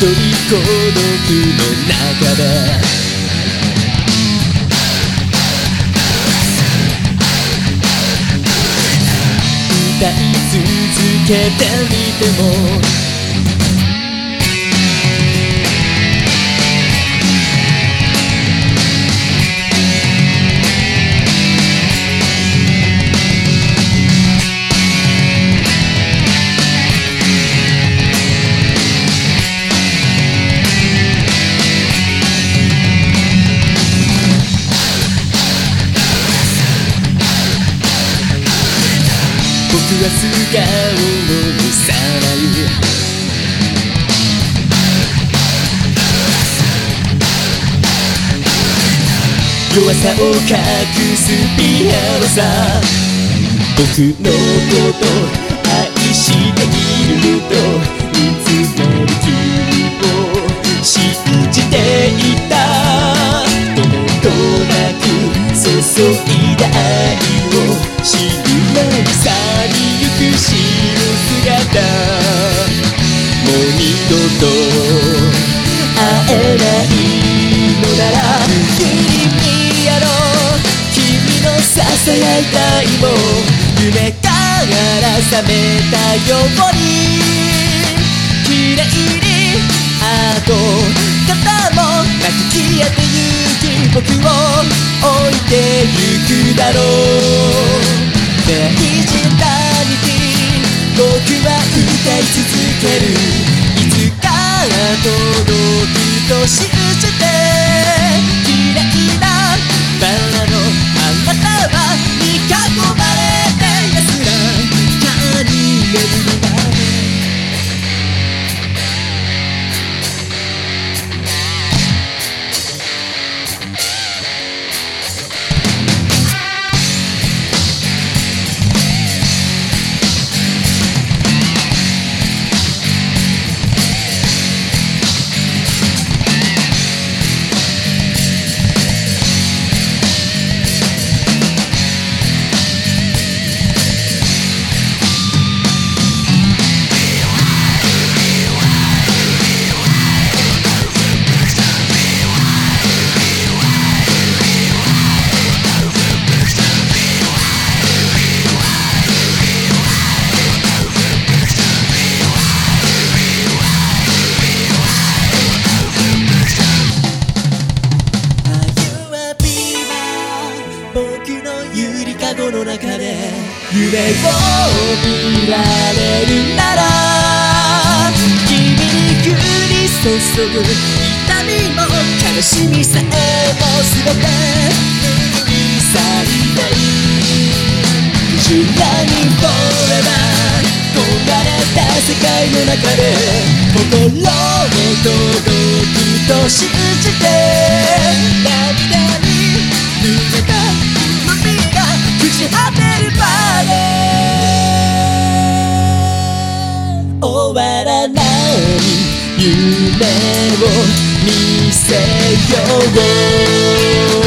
人孤独の中で。歌い続けてみてもは素顔を見さない弱さを隠すピアノさ僕のこと愛しているといつまで君いたいも夢から覚めたように綺麗にあと肩もなく消えてゆき僕を置いてゆくだろう大事な僕は歌い続けるいつか届くと信じカゴの中で夢を見られるなら君に降り注ぐ痛みも悲しみさえも全て拭い去りたい修羅に forever 焦がれた世界の中で心を届くと信じて夢を見せよう。